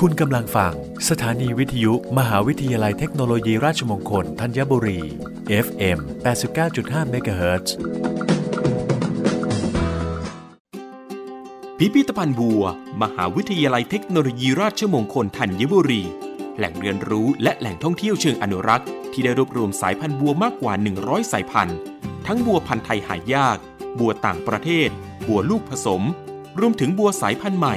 คุณกำลังฟัง สถานีวิทยุ มหาวิทยาลัยเทคโนโลยีราชมงคลธัญบุรี FM 89.5 MHz พิพิธภัณฑ์บัว มหาวิทยาลัยเทคโนโลยีราชมงคลธัญบุรี แหล่งเรียนรู้และแหล่งท่องเที่ยวเชิงอนุรักษ์ ที่ได้รวบรวมสายพันธุ์บัวมากกว่า 100 สายพันธุ์ ทั้งบัวพันธุ์ไทยหายาก บัวต่างประเทศ บัวลูกผสม รวมถึงบัวสายพันธุ์ใหม่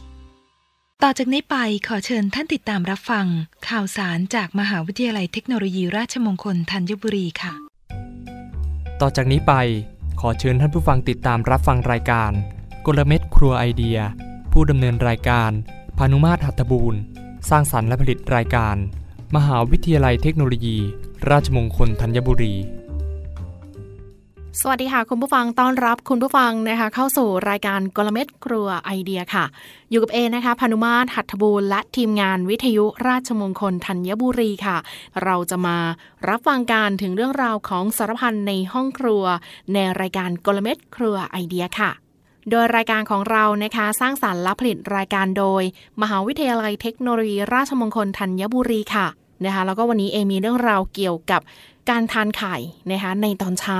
ต่อจากนี้ไปขอเชิญท่านติดตามรับฟัง ข่าวสารจากมหาวิทยาลัยเทคโนโลยีราชมงคลธัญบุรีค่ะ ต่อจากนี้ไปขอเชิญท่านผู้ฟังติดตามรับฟังรายการ กลเม็ดครัวไอเดีย ผู้ดำเนินรายการพานุมาตรหัตถบูรณ์ สร้างสรรค์และผลิตรายการ มหาวิทยาลัยเทคโนโลยี ราชมงคลธัญบุรี สวัสดีค่ะ คุณผู้ฟังต้อนรับคุณผู้ฟังนะคะ เข้าสู่รายการกลเม็ดครัวไอเดียค่ะ อยู่กับเอนะคะพานุมาตรหัตถบูรและทีมงานวิทยุราชมงคลธัญบุรีค่ะ เราจะมารับฟังการถึงเรื่องราวของสารพันในห้องครัว ในรายการกลเม็ดครัวไอเดียค่ะโดยรายการของเรานะคะสร้างสารรค์และผลิตรายการโดย มหาวิทยาลัยเทคโนโลยีราชมงคลธัญบุรีค่ะ นะคะแล้วก็วันนี้เอมีเรื่องราวเกี่ยวกับการทานไข่นะคะในตอนเช้า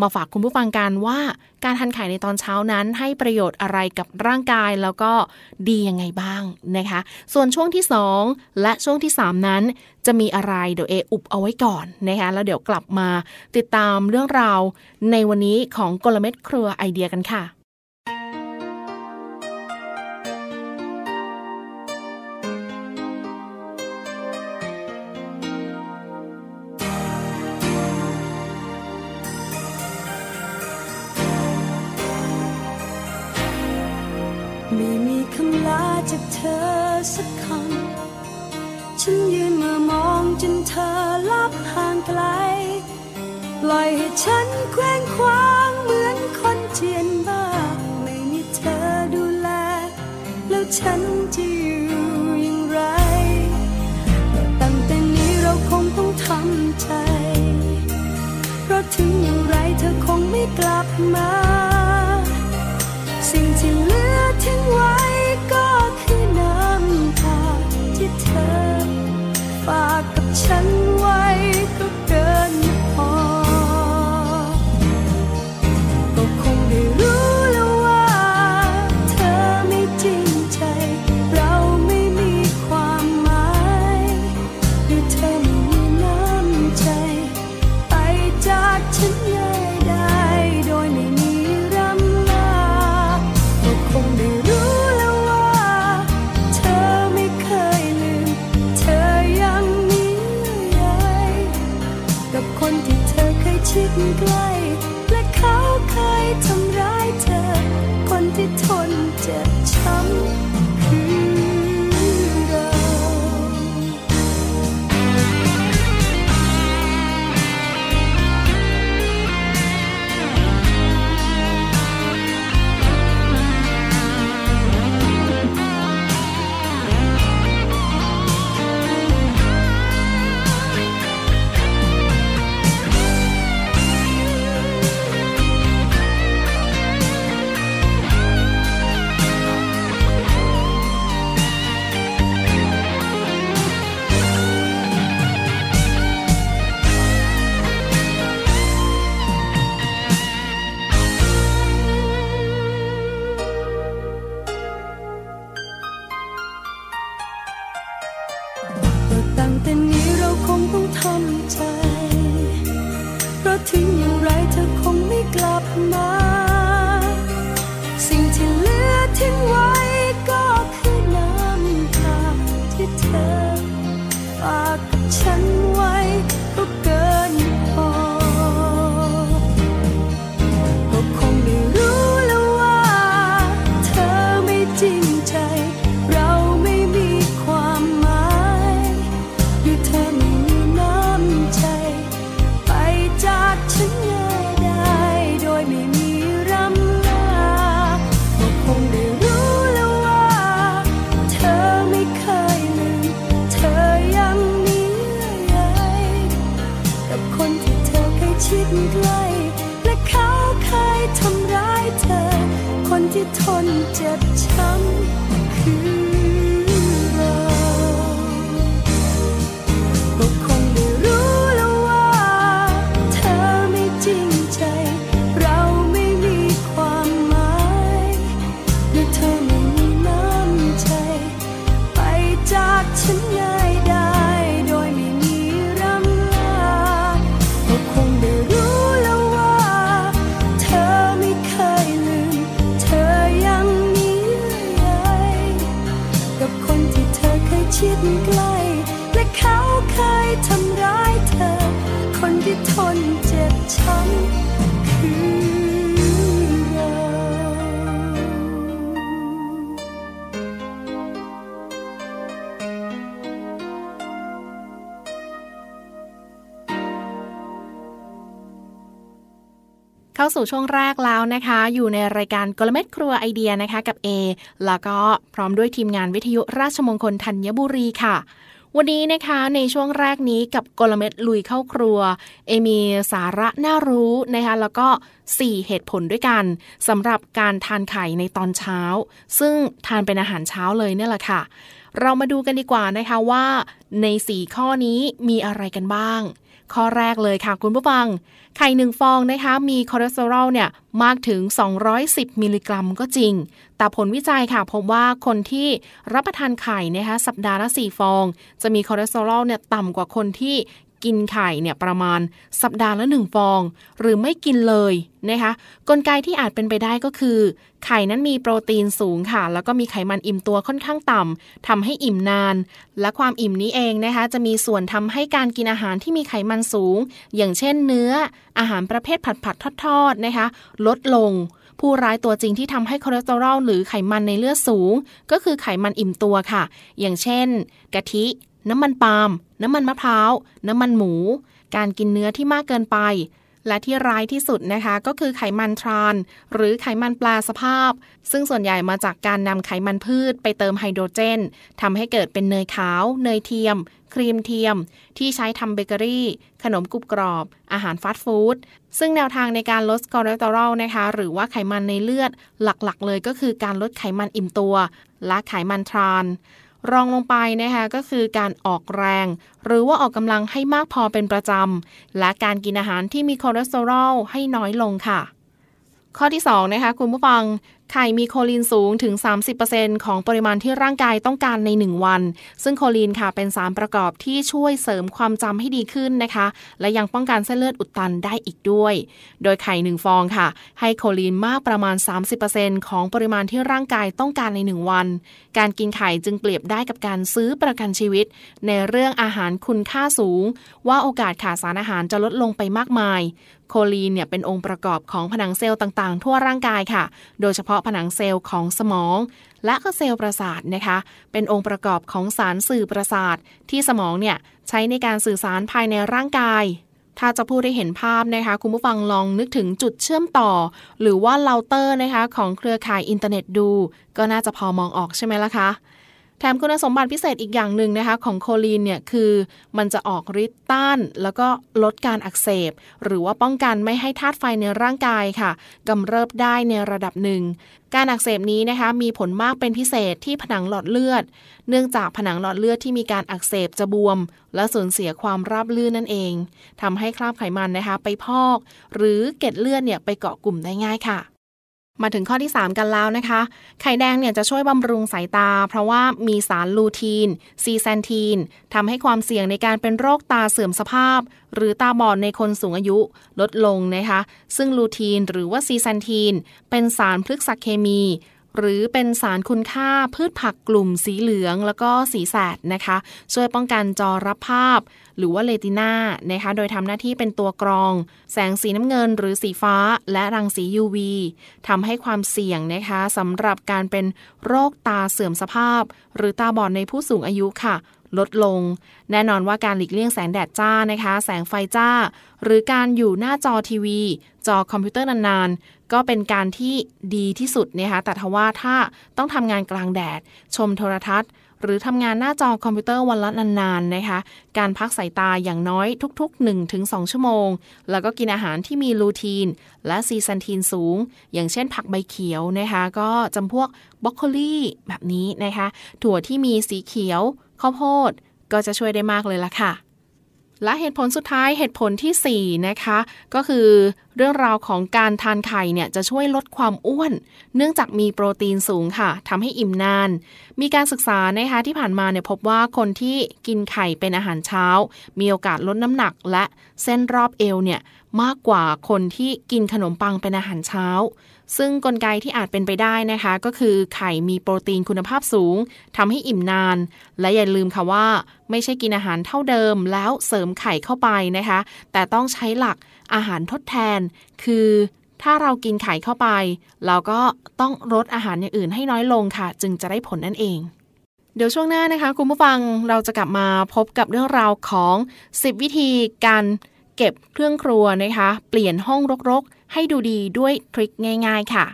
มาฝากคุณผู้ฟังกันว่า การทานไข่ในตอนเช้านั้นให้ประโยชน์อะไรกับร่างกายแล้วก็ดียังไงบ้างนะคะ ส่วนช่วงที่ 2 และช่วงที่ 3 นั้น จะมีอะไรเดี๋ยวเออุบเอาไว้ก่อนนะคะแล้วเดี๋ยวกลับมาติดตามเรื่องราวในวันนี้ของกลเม็ดครัวไอเดียกันค่ะ จากเธอสักคำ ฉันยืนเมื่อมองจนเธอลับห่างไกล ปล่อยให้ฉันเคว้งคว้างเหมือนคนเจียนบ้า ไม่มีเธอดูแล แล้วฉันจะอยู่อย่างไรตั้งแต่นี้เราคงต้องทำใจ เพราะถึงอย่างไรเธอคงไม่กลับมา สิ่งที่เหลือทิ้งไว้ กับคนที่เธอเคยชิดใกล้และเขาเคยทำร้ายเธอ คนที่ทนเจ็บช้ำคือ เข้าสู่ช่วงแรกแล้วนะคะ อยู่ในรายการกลเม็ดครัวไอเดียนะคะกับ A แล้วก็พร้อมด้วยทีมงานวิทยุราชมงคลธัญบุรีค่ะ วันนี้นะคะในช่วงแรกนี้กับกลเม็ดลุยเข้าครัว เอมีสาระน่ารู้นะคะแล้วก็ 4 เหตุผลด้วยกันสำหรับการทานไข่ในตอนเช้า ซึ่งทานเป็นอาหารเช้าเลยเนี่ยแหละค่ะ เรามาดูกันดีกว่านะคะว่า ใน 4 ข้อนี้มีอะไรกันบ้าง ข้อแรกเลยค่ะคุณผู้ฟัง ไข่หนึ่งฟองนะคะมีคอเลสเตอรอลเนี่ยมากถึง 210 มิลลิกรัมก็จริง แต่ผลวิจัยค่ะพบว่าคนที่รับประทานไข่นะคะสัปดาห์ละ 4 ฟอง จะมีคอเลสเตอรอลเนี่ยต่ำกว่าคนที่ กินไข่เนี่ยประมาณสัปดาห์ละ1ฟอง หรือไม่กินเลยนะคะกลไกที่อาจเป็นไปได้ก็คือ ไข่นั้นมีโปรตีนสูงค่ะ แล้วก็มีไขมันอิ่มตัวค่อนข้างต่ำทำให้อิ่มนาน และความอิ่มนี้เองนะคะจะมีส่วนทำให้การกินอาหารที่มีไขมันสูง อย่างเช่นเนื้ออาหารประเภทผัดผัดทอดทอดๆนะคะ ลดลงผู้ร้ายตัวจริงที่ทำให้คอเลสเตอรอลหรือไขมันในเลือดสูง ก็คือไขมันอิ่มตัวค่ะ อย่างเช่น กะทิ น้ำมันปาล์มน้ำมันมะพร้าว น้ำมันหมู การกินเนื้อที่มากเกินไป และที่ร้ายที่สุดนะคะ ก็คือไขมันทราน หรือไขมันปลาสภาพ ซึ่งส่วนใหญ่มาจากการนำไขมันพืชไปเติมไฮโดรเจนทำให้เกิดเป็นเนยขาว เนยเทียม ครีมเทียม ที่ใช้ทำเบเกอรี่ ขนมกรุบกรอบ อาหารฟาสต์ฟู้ดซึ่งแนวทางในการลดคอเลสเตอรอลนะคะ หรือว่าไขมันในเลือดหลักๆ เลยก็คือการลดไขมันอิ่มตัว และไขมันทรานส์ รองลงไปนะคะก็คือการออกแรง หรือว่าออกกำลังให้มากพอเป็นประจำ และการกินอาหารที่มีคอเลสเตอรอลให้น้อยลงค่ะ ข้อที่2นะคะคุณผู้ฟัง ไข่มีโคลีนสูงถึง 30%ของปริมาณที่ร่างกายต้องการใน 1 วัน ซึ่งโคลีนค่ะเป็นสารประกอบที่ช่วยเสริมความจำให้ดีขึ้นนะคะ และยังป้องกันเส้นเลือดอุดตันได้อีกด้วย โดยไข่ 1 ฟองค่ะ ให้โคลีนมากประมาณ 30%ของปริมาณที่ร่างกายต้องการใน 1 วัน การกินไข่จึงเปรียบได้กับการซื้อประกันชีวิต ในเรื่องอาหารคุณค่าสูง ว่าโอกาสขาดสารอาหารจะลดลงไปมากมาย โคลีนเนี่ยเป็นองค์ประกอบของผนังเซลล์ต่างๆ ทั่วร่างกายค่ะ โดยเฉพาะผนังเซลล์ของสมอง และก็เซลล์ประสาทนะคะ เป็นองค์ประกอบของสารสื่อประสาท ที่สมองเนี่ยใช้ในการสื่อสารภายในร่างกาย ถ้าจะพูดได้เห็นภาพนะคะ คุณผู้ฟังลองนึกถึงจุดเชื่อมต่อ หรือว่าเราเตอร์นะคะของเครือข่ายอินเทอร์เน็ตดู ก็น่าจะพอมองออกใช่ไหมล่ะคะ แถมคุณสมบัติพิเศษอีกอย่างหนึ่งนะคะของโคลีนเนี่ยคือมันจะออกฤทธิ์ต้าน แล้วก็ลดการอักเสบ หรือว่าป้องกันไม่ให้ธาตุไฟในร่างกายค่ะกำเริบได้ในระดับหนึ่ง การอักเสบนี้นะคะมีผลมากเป็นพิเศษที่ผนังหลอดเลือด เนื่องจากผนังหลอดเลือดที่มีการอักเสบจะบวม และสูญเสียความราบลื่นนั่นเองทำให้คราบไขมันนะคะไปพอก หรือเกล็ดเลือดเนี่ยไปเกาะกลุ่มได้ง่ายค่ะ มาถึงข้อที่ 3 กันแล้วนะคะ ไข่แดงเนี่ยจะช่วยบำรุงสายตา เพราะว่ามีสารลูทีน ซีแซนทีนทำให้ความเสี่ยงในการเป็นโรคตาเสื่อมสภาพ หรือตาบอดในคนสูงอายุลดลงนะคะ ซึ่งลูทีนหรือว่าซีแซนทีน เป็นสารพฤกษเคมี หรือเป็นสารคุณค่าพืชผักกลุ่มสีเหลืองแล้วก็สีแสดนะคะ ช่วยป้องกันจอรับภาพ หรือว่าเลติน่านะคะ โดยทำหน้าที่เป็นตัวกรอง แสงสีน้ำเงินหรือสีฟ้า และรังสี UV ทำให้ความเสี่ยงนะคะสำหรับการเป็นโรคตาเสื่อมสภาพ หรือตาบอดในผู้สูงอายุค่ะลดลง แน่นอนว่าการหลีกเลี่ยงแสงแดดจ้านะคะ แสงไฟจ้า หรือการอยู่หน้าจอทีวี จอคอมพิวเตอร์นานๆ ก็เป็นการที่ดีที่สุดนะคะแต่ทว่าถ้าต้องทำงานกลางแดด ชมโทรทัศน์ หรือทำงานหน้าจอคอมพิวเตอร์วันละนานๆนะคะ การพักสายตาอย่างน้อยทุก ๆ 1-2 ชั่วโมง แล้วก็กินอาหารที่มีลูทีน และซีซันทีนสูง อย่างเช่นผักใบเขียวนะคะ ก็จำพวกบรอกโคลีแบบนี้นะคะ ถั่วที่มีสีเขียว ข้าวโพดก็จะช่วยได้มากเลยล่ะค่ะ และเหตุผลสุดท้ายเหตุผลทีสี่ 4 นะคะ ก็คือเรื่องราวของการทานไข่เนี่ยจะช่วยลดความอ้วน เนื่องจากมีโปรตีนสูงค่ะทำให้อิ่มนาน มีการศึกษานะคะที่ผ่านมาเนี่ยพบว่าคนที่กินไข่เป็นอาหารเช้า มีโอกาสลดน้ำหนักและเส้นรอบเอวเนี่ย มากกว่าคนที่กินขนมปังเป็นอาหารเช้า ซึ่งกลไกที่อาจเป็นไปได้นะคะ ก็คือไข่มีโปรตีนคุณภาพสูงทำให้อิ่มนาน และอย่าลืมค่ะว่า ไม่ใช่กินอาหารเท่าเดิมแล้วเสริมไข่เข้าไปนะคะ แต่ต้องใช้หลักอาหารทดแทน คือถ้าเรากินไข่เข้าไป เราก็ต้องลดอาหารอย่างอื่นให้น้อยลงค่ะ จึงจะได้ผลนั่นเองเดี๋ยวช่วงหน้านะคะ คุณผู้ฟังเราจะกลับมาพบกับเรื่องราวของ 10 วิธีการ เก็บเครื่องครัวนะคะ เปลี่ยนห้องรกๆ ให้ดูดีด้วยทริคง่าย ๆ ค่ะ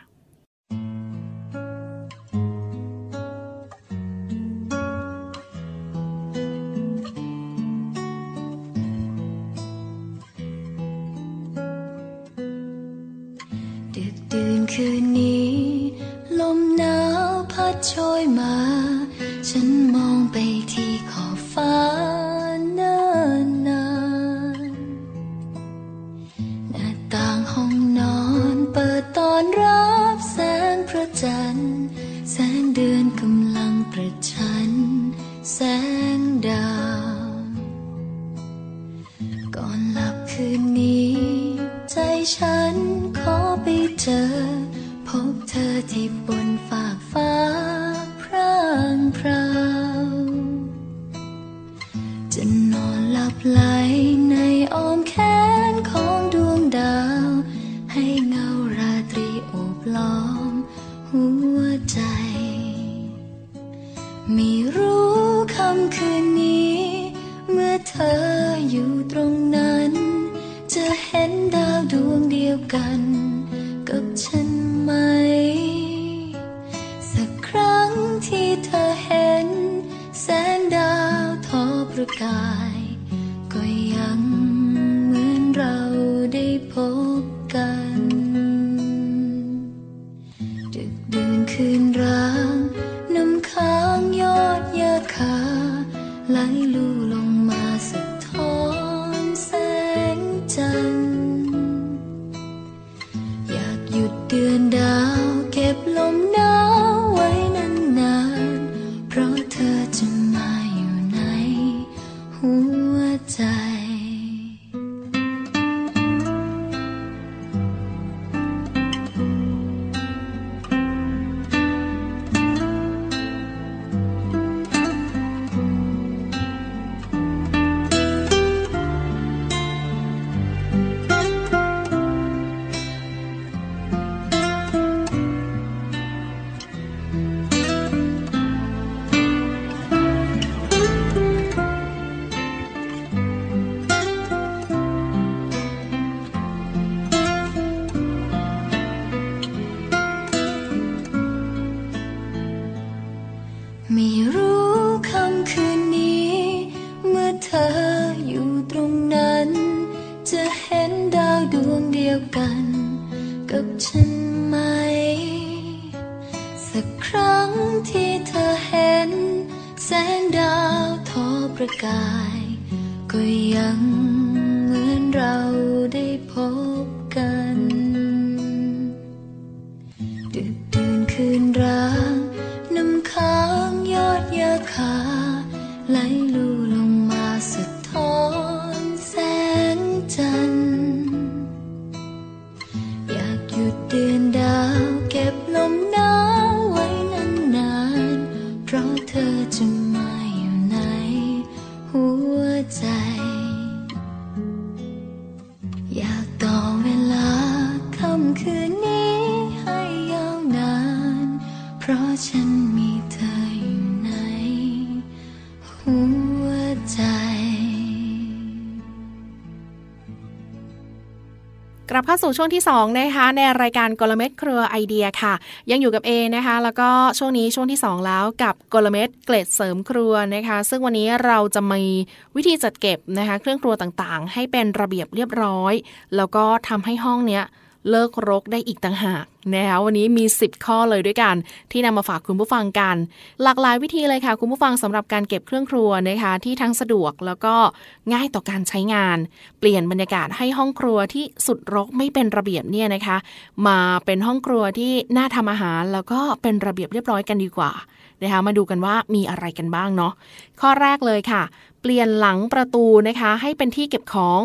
ดึกดื่นคืน สักครั้งที่เธอเห็น แสงดาวทอประกาย ก็ยังเหมือนเราได้พบกันดึกดื่นคืนร้างน้ำค้างยอดยาคาไหล กลับเข้าสู่ช่วงที่2นะคะในรายการกลเม็ดครัวไอเดียค่ะ ยังอยู่กับเอนะคะ แล้วก็ช่วงนี้ช่วงที่ 2 แล้วกับกลเม็ดเกล็ดเสริมครัวนะคะ ซึ่งวันนี้เราจะมีวิธีจัดเก็บนะคะ เครื่องครัวต่างๆ ให้เป็นระเบียบเรียบร้อย แล้วก็ทำให้ห้องเนี้ย เลิกรกได้อีกต่างหากนะคะวันนี้มี 10 ข้อเลยด้วยกัน ที่นำมาฝากคุณผู้ฟังกัน หลากหลายวิธีเลยค่ะ คุณผู้ฟังสำหรับการเก็บเครื่องครัวนะคะที่ทั้งสะดวกแล้วก็ง่ายต่อการใช้งาน เปลี่ยนบรรยากาศให้ห้องครัวที่สุดรกไม่เป็นระเบียบเนี่ยนะคะ มาเป็นห้องครัวที่น่าทำอาหาร แล้วก็เป็นระเบียบเรียบร้อยกันดีกว่านะคะมาดูกันว่ามีอะไรกันบ้างเนาะข้อแรกเลยค่ะ เปลี่ยนหลังประตูนะคะ ให้เป็นที่เก็บของ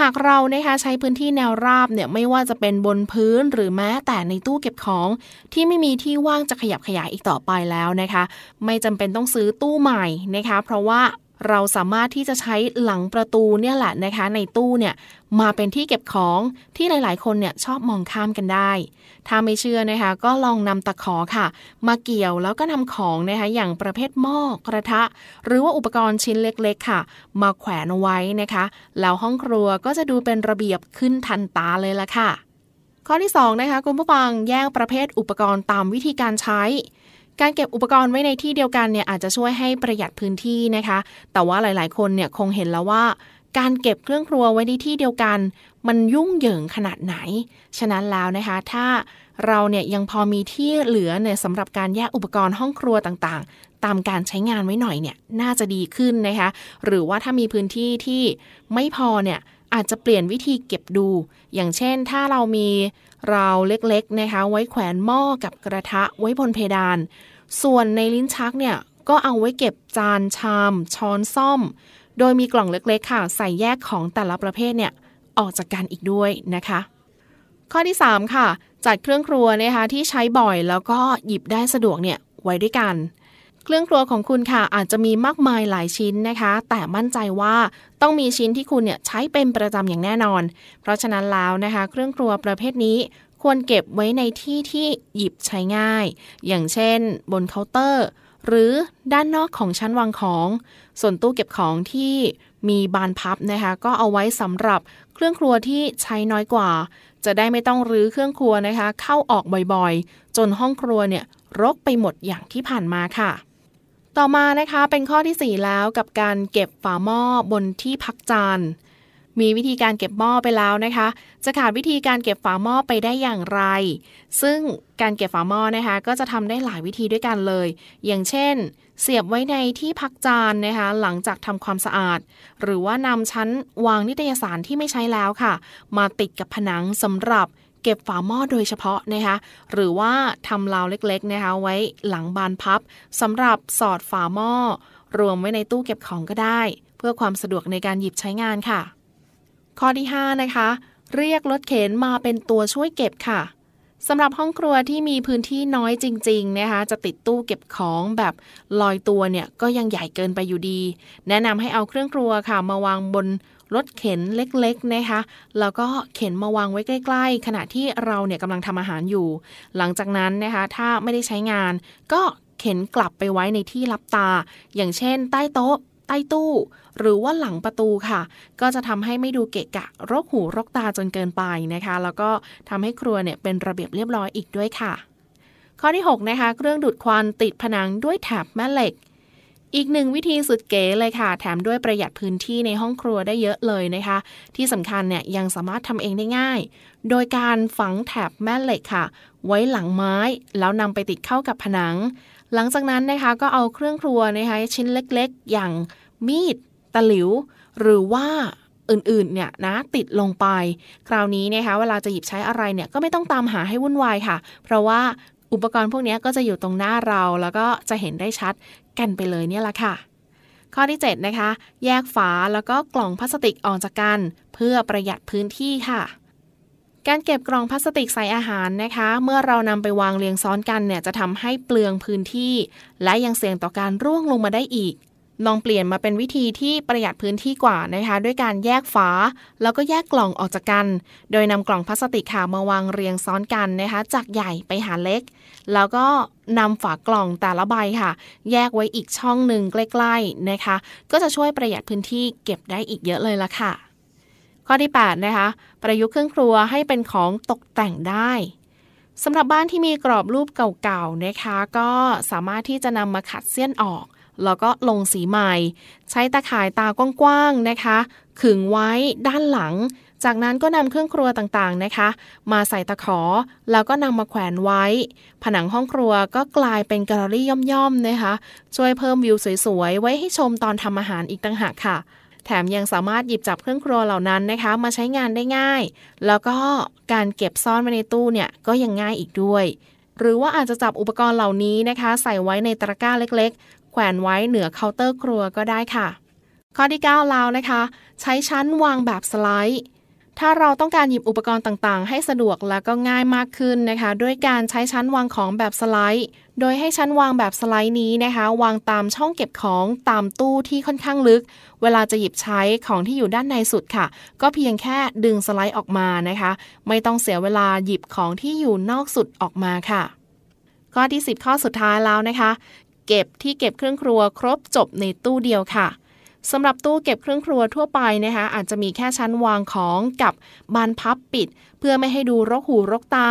หากเรานะคะใช้พื้นที่แนวราบเนี่ยไม่ว่าจะเป็นบนพื้นหรือแม้แต่ในตู้เก็บของ ที่ไม่มีที่ว่างจะขยับขยายอีกต่อไปแล้วนะคะ ไม่จำเป็นต้องซื้อตู้ใหม่นะคะ เพราะว่า เราสามารถที่จะใช้หลังประตูเนี่ยแหละนะคะ ในตู้เนี่ยมาเป็นที่เก็บของที่หลาย ๆ คนเนี่ยชอบมองข้ามกันได้ ถ้าไม่เชื่อนะคะ ก็ลองนำตะขอค่ะ มาเกี่ยวแล้วก็นำของนะคะ อย่างประเภทหม้อกระทะ หรือว่าอุปกรณ์ชิ้นเล็ก ๆ ค่ะ มาแขวนเอาไว้นะคะ แล้วห้องครัวก็จะดูเป็นระเบียบขึ้นทันตาเลยละค่ะ ข้อที่2นะคะคุณผู้ฟังแยกประเภทอุปกรณ์ตามวิธีการใช้ การเก็บอุปกรณ์ไว้ในที่เดียวกันเนี่ยอาจจะช่วยให้ประหยัดพื้นที่นะคะ แต่ว่าหลาย ๆ คนเนี่ยคงเห็นแล้วว่า การเก็บเครื่องครัวไว้ในที่เดียวกัน มันยุ่งเหยิงขนาดไหน ฉะนั้นแล้วนะคะ ถ้าเราเนี่ยยังพอมีที่เหลือเนี่ยสำหรับการแยกอุปกรณ์ห้องครัวต่างๆ ตามการใช้งานไว้หน่อยเนี่ยน่าจะดีขึ้นนะคะ หรือว่าถ้ามีพื้นที่ที่ไม่พอเนี่ยอาจจะเปลี่ยนวิธีเก็บดู อย่างเช่น ถ้าเรามี ราวเล็กๆนะคะ ไว้แขวนหม้อกับกระทะไว้บนเพดาน ส่วนในลิ้นชักเนี่ยก็เอาไว้เก็บจานชาม ช้อนซ่อม โดยมีกล่องเล็กๆค่ะ ใส่แยกของแต่ละประเภทเนี่ยออกจากกันอีกด้วยนะคะ ข้อที่ 3 ค่ะ จัดเครื่องครัวนะคะที่ใช้บ่อยแล้วก็หยิบได้สะดวกเนี่ยไว้ด้วยกัน เครื่องครัวของคุณค่ะอาจจะมีมากมายหลายชิ้นนะคะ แต่มั่นใจว่าต้องมีชิ้นที่คุณเนี่ยใช้เป็นประจำอย่างแน่นอน เพราะฉะนั้นแล้วนะคะ เครื่องครัวประเภทนี้ควรเก็บไว้ในที่ที่หยิบใช้ง่าย อย่างเช่น บนเคาน์เตอร์ หรือด้านนอกของชั้นวางของ ส่วนตู้เก็บของที่มีบานพับนะคะ ก็เอาไว้สำหรับเครื่องครัวที่ใช้น้อยกว่า จะได้ไม่ต้องรื้อเครื่องครัวนะคะ เข้าออกบ่อยๆ จนห้องครัวเนี่ยรกไปหมดอย่างที่ผ่านมาค่ะ ต่อมานะคะเป็นข้อที่ 4 แล้วกับการเก็บฝาหม้อบนที่พักจานมีวิธีการเก็บหม้อไปแล้วนะคะ จะขาดวิธีการเก็บฝาหม้อไปได้อย่างไร ซึ่งการเก็บฝาหม้อนะคะ ก็จะทำได้หลายวิธีด้วยกันเลย อย่างเช่น เสียบไว้ในที่พักจานนะคะ หลังจากทำความสะอาด หรือว่านำชั้นวางนิตยสารที่ไม่ใช้แล้วค่ะ มาติดกับผนังสำหรับ เก็บฝาหม้อโดยเฉพาะนะคะหรือว่าทำราวเล็กๆนะคะไว้หลังบานพับสำหรับสอดฝาหม้อ รวมไว้ในตู้เก็บของก็ได้ เพื่อความสะดวกในการหยิบใช้งานค่ะ ข้อที่ 5 นะคะ เรียกรถเข็นมาเป็นตัวช่วยเก็บค่ะสำหรับห้องครัวที่มีพื้นที่น้อยจริง ๆ นะคะ จะติดตู้เก็บของแบบลอยตัวเนี่ยก็ยังใหญ่เกินไปอยู่ดี แนะนำให้เอาเครื่องครัวค่ะ มาวางบน รถเข็นเล็กๆนะคะแล้วก็เข็นมาวางไว้ใกล้ๆ ขณะที่เราเนี่ยกำลังทำอาหารอยู่ หลังจากนั้นนะคะถ้าไม่ได้ใช้งาน ก็เข็นกลับไปไว้ในที่รับตา อย่างเช่น ใต้โต๊ะใต้ตู้ หรือว่าหลังประตูค่ะ ก็จะทำให้ไม่ดูเกะกะรกหูรกตาจนเกินไปนะคะ แล้วก็ทำให้ครัวเนี่ยเป็นระเบียบเรียบร้อยอีกด้วยค่ะ ข้อที่ 6 นะคะ เครื่องดูดควันติดผนังด้วยแถบแม่เหล็ก อีกหนึ่งวิธีสุดเก๋เลยค่ะ แถมด้วยประหยัดพื้นที่ในห้องครัวได้เยอะเลยนะคะ ที่สำคัญเนี่ยยังสามารถทำเองได้ง่าย โดยการฝังแถบแม่เหล็กค่ะ ไว้หลังไม้แล้วนำไปติดเข้ากับผนัง หลังจากนั้นนะคะก็เอาเครื่องครัวนะคะชิ้นเล็กๆ อย่างมีด ตะหลิว หรือว่าอื่นๆ เนี่ยนะติดลงไป คราวนี้นะคะเวลาจะหยิบใช้อะไรเนี่ยก็ไม่ต้องตามหาให้วุ่นวายค่ะ เพราะว่าอุปกรณ์พวกนี้ก็จะอยู่ตรงหน้าเราแล้วก็จะเห็นได้ชัด กันไปเลยเนี่ยละค่ะ ข้อที่ 7 นะคะ แยกฝาแล้วก็กล่องพลาสติกออกจากกัน เพื่อประหยัดพื้นที่ค่ะการเก็บกล่องพลาสติกใส่อาหารนะคะ เมื่อเรานำไปวางเรียงซ้อนกันเนี่ยจะทำให้เปลืองพื้นที่ และยังเสี่ยงต่อการร่วงลงมาได้อีก ลองเปลี่ยนมาเป็นวิธีที่ประหยัดพื้นที่กว่านะคะ ด้วยการแยกฝา แล้วก็แยกกล่องออกจากกัน โดยนำกล่องพลาสติกค่ะมาวางเรียงซ้อนกันนะคะ จากใหญ่ไปหาเล็ก แล้วก็นำฝากล่องแต่ละใบค่ะ แยกไว้อีกช่องหนึ่งใกล้ๆนะคะ ก็จะช่วยประหยัดพื้นที่เก็บได้อีกเยอะเลยละค่ะ ข้อที่ 8 นะคะ ประยุกต์เครื่องครัวให้เป็นของตกแต่งได้สำหรับบ้านที่มีกรอบรูปเก่าๆนะคะ ก็สามารถที่จะนำมาขัดเสี้ยนออก แล้วก็ลงสีใหม่ ใช้ตาข่ายตากว้างๆนะคะ ขึงไว้ด้านหลัง จากนั้นก็นำเครื่องครัวต่างๆนะคะ มาใส่ตะขอ แล้วก็นำมาแขวนไว้ ผนังห้องครัวก็กลายเป็นแกลเลอรี่ย่อมๆนะคะ ช่วยเพิ่มวิวสวยๆ ไว้ให้ชมตอนทำอาหารอีกต่างหากค่ะแถมยังสามารถหยิบจับเครื่องครัวเหล่านั้นนะคะ มาใช้งานได้ง่าย แล้วก็การเก็บซ่อนไว้ในตู้เนี่ยก็ยังง่ายอีกด้วย หรือว่าอาจจะจับอุปกรณ์เหล่านี้นะคะ ใส่ไว้ในตะกร้าเล็กๆ แขวนไว้เหนือเคาน์เตอร์ครัวก็ได้ค่ะ ข้อที่9แล้วนะคะ ใช้ชั้นวางแบบสไลด์ ถ้าเราต้องการหยิบอุปกรณ์ต่างๆ ให้สะดวกและก็ง่ายมากขึ้นนะคะ ด้วยการใช้ชั้นวางของแบบสไลด์ โดยให้ชั้นวางแบบสไลด์นี้นะคะ วางตามช่องเก็บของตามตู้ที่ค่อนข้างลึก เวลาจะหยิบใช้ของที่อยู่ด้านในสุดค่ะ ก็เพียงแค่ดึงสไลด์ออกมานะคะ ไม่ต้องเสียเวลาหยิบของที่อยู่นอกสุดออกมาค่ะข้อที่ 10 ข้อสุดท้ายแล้วนะคะ เก็บที่เก็บเครื่องครัวครบจบในตู้เดียวค่ะสำหรับตู้เก็บเครื่องครัวทั่วไปนะคะอาจจะมีแค่ชั้นวางของกับบานพับปิด เพื่อไม่ให้ดูรกหูรกตา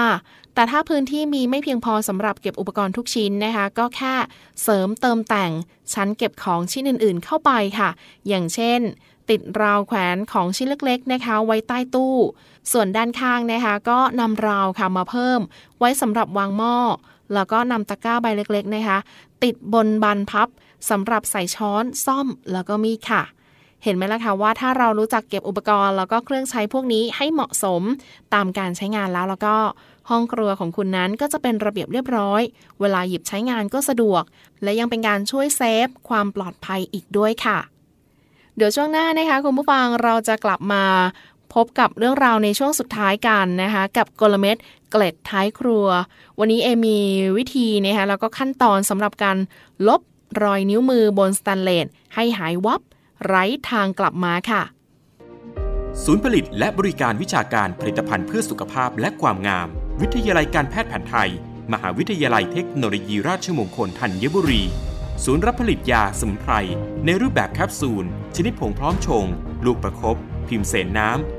แต่ถ้าพื้นที่มีไม่เพียงพอสำหรับเก็บอุปกรณ์ทุกชิ้นนะคะ ก็แค่เสริมเติมแต่งชั้นเก็บของชิ้นอื่นๆ เข้าไปค่ะ อย่างเช่น ติดราวแขวนของชิ้นเล็กๆนะคะ ไว้ใต้ตู้ ส่วนด้านข้างนะคะ ก็นำราวค่ะมาเพิ่ม ไว้สำหรับวางหม้อ แล้วก็นำตะกร้าใบเล็กๆนะคะ ติดบนบานพับสำหรับใส่ช้อนซ่อมแล้วก็มีดค่ะ เห็นไหมล่ะคะว่าถ้าเรารู้จักเก็บอุปกรณ์ แล้วก็เครื่องใช้พวกนี้ให้เหมาะสมตามการใช้งานแล้วแล้วก็ห้องครัวของคุณนั้นก็จะเป็นระเบียบเรียบร้อย เวลาหยิบใช้งานก็สะดวก และยังเป็นการช่วยเซฟความปลอดภัยอีกด้วยค่ะ เดี๋ยวช่วงหน้านะคะคุณผู้ฟังเราจะกลับมา พบกับเรื่องราวในช่วงสุดท้ายกันนะคะกับกลเม็ดเกล็ดท้ายครัว วันนี้เอมีวิธีนะคะแล้วก็ขั้นตอนสำหรับการลบรอยนิ้วมือบนสแตนเลสให้หายวับ ไร้ทางกลับมาค่ะ ศูนย์ผลิตและบริการวิชาการผลิตภัณฑ์เพื่อสุขภาพและความงาม วิทยาลัยการแพทย์แผนไทย มหาวิทยาลัยเทคโนโลยีราชมงคลธัญบุรี ศูนย์รับผลิตยาสมุนไพรในรูปแบบแคปซูล ชนิดผงพร้อมชง ลูกประครบพิมพ์เสนน้ำ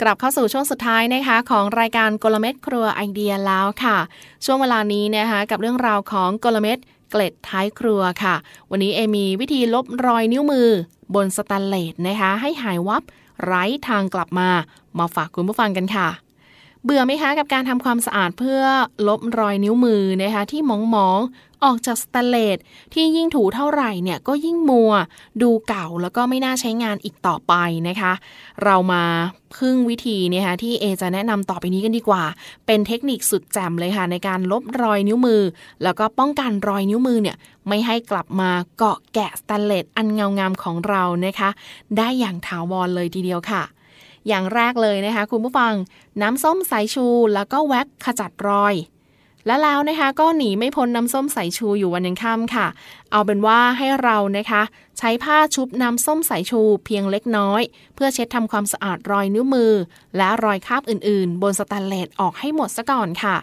กลับเข้าสู่ช่วงสุดท้ายนะคะของรายการกลเม็ดครัวไอเดียแล้วค่ะ ช่วงเวลานี้นะคะกับเรื่องราวของกลเม็ดเกล็ดท้ายครัวค่ะ วันนี้เอมีวิธีลบรอยนิ้วมือ บนสแตนเลสนะคะ ให้หายวับไร้ทางกลับมา มาฝากคุณผู้ฟังกันค่ะ เบื่อไหมคะกับการทำความสะอาดเพื่อลบรอยนิ้วมือนะคะที่มองมองๆออกจากสแตนเลสที่ยิ่งถูเท่าไหร่เนี่ยก็ยิ่งมัว ดูเก่าแล้วก็ไม่น่าใช้งานอีกต่อไปนะคะ เรามาพึ่งวิธีนะคะที่เอจะแนะนำต่อไปนี้กันดีกว่า เป็นเทคนิคสุดแจ่มเลยค่ะ ในการลบรอยนิ้วมือ แล้วก็ป้องกันรอยนิ้วมือเนี่ยไม่ให้กลับมาเกาะแกะสแตเลสอันเงางามของเรานะคะ ได้อย่างถาวรเลยทีเดียวค่ะ อย่างแรกเลยนะคะ คุณผู้ฟังน้ำส้มสายชูแล้วก็แว็กขจัดรอย และแล้วนะคะก็หนีไม่พ้นน้ำส้มสายชูอยู่วันยังค่ำค่ะ เอาเป็นว่าให้เรานะคะ ใช้ผ้าชุบน้ำส้มสายชูเพียงเล็กน้อย เพื่อเช็ดทำความสะอาดรอยนิ้วมือ และรอยคราบอื่นๆ บนสแตนเลสออกให้หมดซะก่อนค่ะ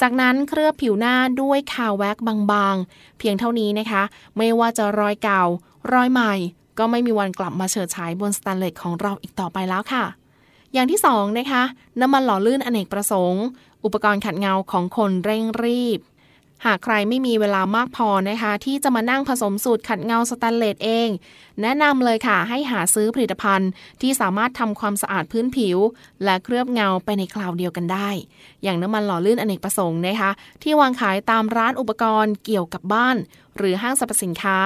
จากนั้นเคลือบผิวหน้าด้วยคาวแว็กบางๆ เพียงเท่านี้นะคะ ไม่ว่าจะรอยเก่า รอยใหม่ ก็ไม่มีวันกลับมาเฉิดฉายบนสแตนเลสของเราอีกต่อไปแล้วค่ะ อย่างที่สองนะคะน้ำมันหล่อลื่นอเนกประสงค์ อุปกรณ์ขัดเงาของคนเร่งรีบ หากใครไม่มีเวลามากพอนะคะ ที่จะมานั่งผสมสูตรขัดเงาสแตนเลสเอง แนะนำเลยค่ะให้หาซื้อผลิตภัณฑ์ ที่สามารถทำความสะอาดพื้นผิว และเคลือบเงาไปในคราวเดียวกันได้ อย่างน้ำมันหล่อลื่นอเนกประสงค์นะคะ ที่วางขายตามร้านอุปกรณ์เกี่ยวกับบ้าน หรือห้างสรรพสินค้า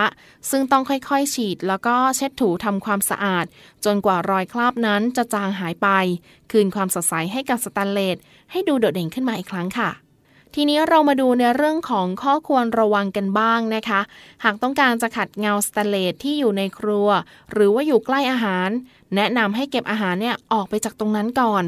ซึ่งต้องค่อยๆ ฉีด แล้วก็เช็ดถูทำความสะอาด จนกว่ารอยคราบนั้นจะจางหายไป คืนความสดใสให้กับสแตนเลสให้ดูโดดเด่นขึ้นมาอีกครั้งค่ะ ทีนี้เรามาดูในเรื่องของข้อควรระวังกันบ้างนะคะ หากต้องการจะขัดเงาสแตนเลสที่อยู่ในครัว หรือว่าอยู่ใกล้อาหาร แนะนำให้เก็บอาหารเนี่ยออกไปจากตรงนั้นก่อน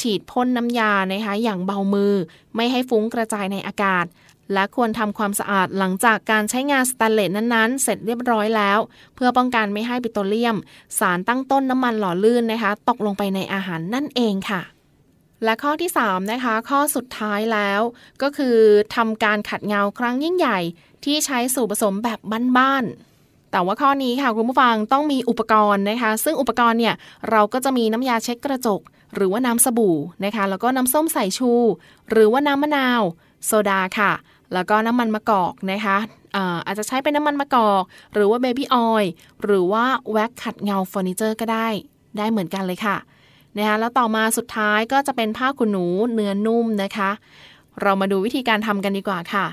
ฉีดพ่นน้ำยานะคะอย่างเบามือ ไม่ให้ฟุ้งกระจายในอากาศ และควรทำความสะอาดหลังจากการใช้งานสแตนเลสนั้นๆ เสร็จเรียบร้อยแล้ว เพื่อป้องกันไม่ให้ปิโตรเลียม สารตั้งต้นน้ำมันหล่อลื่นนะคะ ตกลงไปในอาหารนั่นเองค่ะ และข้อที่3นะคะข้อสุดท้ายแล้ว ก็คือทำการขัดเงาครั้งยิ่งใหญ่ ที่ใช้สูตรผสมแบบบ้านๆแต่ว่าข้อนี้ค่ะคุณผู้ฟังต้องมีอุปกรณ์นะคะ ซึ่งอุปกรณ์เนี่ยเราก็จะมีน้ำยาเช็ดกระจก หรือว่าน้ำสบู่นะคะ แล้วก็น้ำส้มสายชู หรือว่าน้ำมะนาว โซดาค่ะ แล้วก็น้ำมันมะกอกนะคะอาอาจจะใช้เป็นน้ำมันมะกอก หรือว่าเบบี้ออยล์หรือว่าแว็กซ์ขัดเงาเฟอร์นิเจอร์ก็ได้ ได้เหมือนกันเลยค่ะ นะคะแล้วต่อมาสุดท้ายก็จะเป็นผ้าขนหนูเนื้อนุ่มนะคะ เรามาดูวิธีการทำกันดีกว่าค่ะ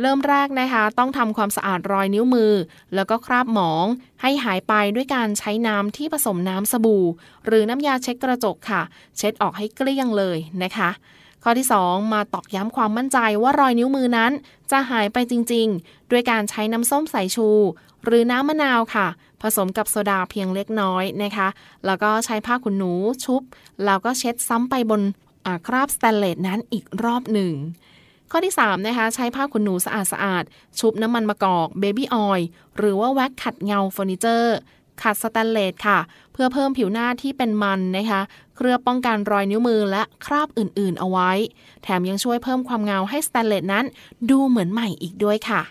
เริ่มแรกนะคะ ต้องทำความสะอาดรอยนิ้วมือ แล้วก็คราบหมอง ให้หายไปด้วยการใช้น้ำที่ผสมน้ำสบู่ หรือน้ำยาเช็ดกระจกค่ะ เช็ดออกให้เกลี้ยงเลยนะคะ ข้อที่ 2 มาตอกย้ำความมั่นใจว่ารอยนิ้วมือนั้น จะหายไปจริงๆ ด้วยการใช้น้ำส้มสายชู หรือน้ำมะนาวค่ะ ผสมกับโซดาเพียงเล็กน้อยนะคะ แล้วก็ใช้ผ้าขนหนูชุบ แล้วก็เช็ดซ้ำไปบนคราบสแตนเลสนั้นอีกรอบหนึ่ง ข้อที่ 3 นะคะ ใช้ผ้าขนหนูสะอาดสะอาดชุบน้ำมันมะกอกเบบี้ออยล์หรือว่าแว็กซ์ขัดเงาเฟอร์นิเจอร์ ขัดสแตนเลสค่ะ เพื่อเพิ่มผิวหน้าที่เป็นมันนะคะ เคลือบป้องกันรอยนิ้วมือและคราบอื่นๆ เอาไว้ แถมยังช่วยเพิ่มความเงาให้สแตนเลสนั้น ดูเหมือนใหม่อีกด้วยค่ะ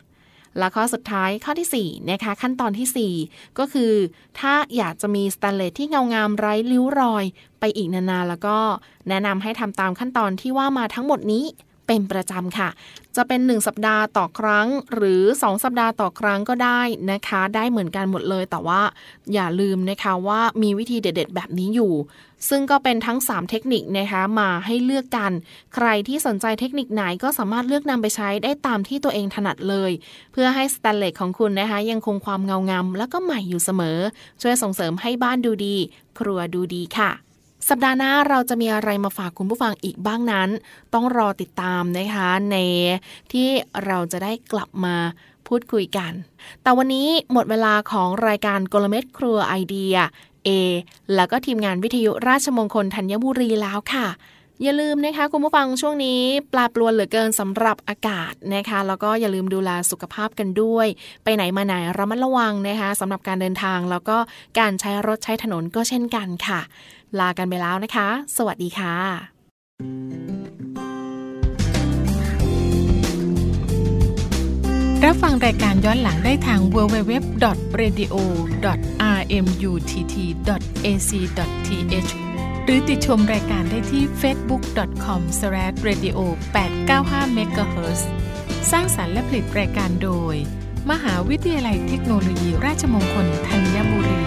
และข้อสุดท้ายข้อที่4นะคะขั้นตอนที่ 4 ก็คือ ถ้าอยากจะมีสแตนเลสที่เงางามไร้ริ้วรอย ไปอีกนานๆแล้วก็ แนะนำให้ทำตามขั้นตอนที่ว่ามาทั้งหมดนี้ เป็นประจำค่ะ จะเป็น 1 สัปดาห์ต่อครั้ง หรือ 2 สัปดาห์ต่อครั้งก็ได้นะคะ ได้เหมือนกันหมดเลย แต่ว่าอย่าลืมนะคะว่ามีวิธีเด็ด ๆ แบบนี้อยู่ ซึ่งก็เป็นทั้ง 3 เทคนิคนะคะมาให้เลือกกัน ใครที่สนใจเทคนิคไหนก็สามารถเลือกนำไปใช้ได้ตามที่ตัวเองถนัดเลย เพื่อให้สแตนเลสของคุณนะคะ ยังคงความเงางามแล้วก็ใหม่อยู่เสมอ ช่วยส่งเสริมให้บ้านดูดี ครัวดูดีค่ะ สัปดาห์หน้าเราจะมีอะไรมาฝากคุณผู้ฟังอีกบ้างนั้น ต้องรอติดตามนะคะในที่เราจะได้กลับมาพูดคุยกัน แต่วันนี้หมดเวลาของรายการกลเม็ดครัวไอเดีย A แล้วก็ทีมงานวิทยุราชมงคลธัญบุรีแล้วค่ะ อย่าลืมนะคะคุณผู้ฟังช่วงนี้ปลาปลวนเหลือเกินสำหรับอากาศนะคะ แล้วก็อย่าลืมดูแลสุขภาพกันด้วย ไปไหนมาไหนระมัดระวังนะคะสำหรับการเดินทางแล้วก็การใช้รถใช้ถนนก็เช่นกันค่ะ ลากันไปแล้วนะคะ สวัสดีค่ะ รับฟังรายการย้อนหลังได้ทาง www.radio.rmutt.ac.th หรือติดชมรายการได้ที่ facebook.com/radio895 MHz สร้างสารรค์และผลิตรายการโดย มหาวิทยาลัยเทคโนโลยีราชมงคลธัญบุรี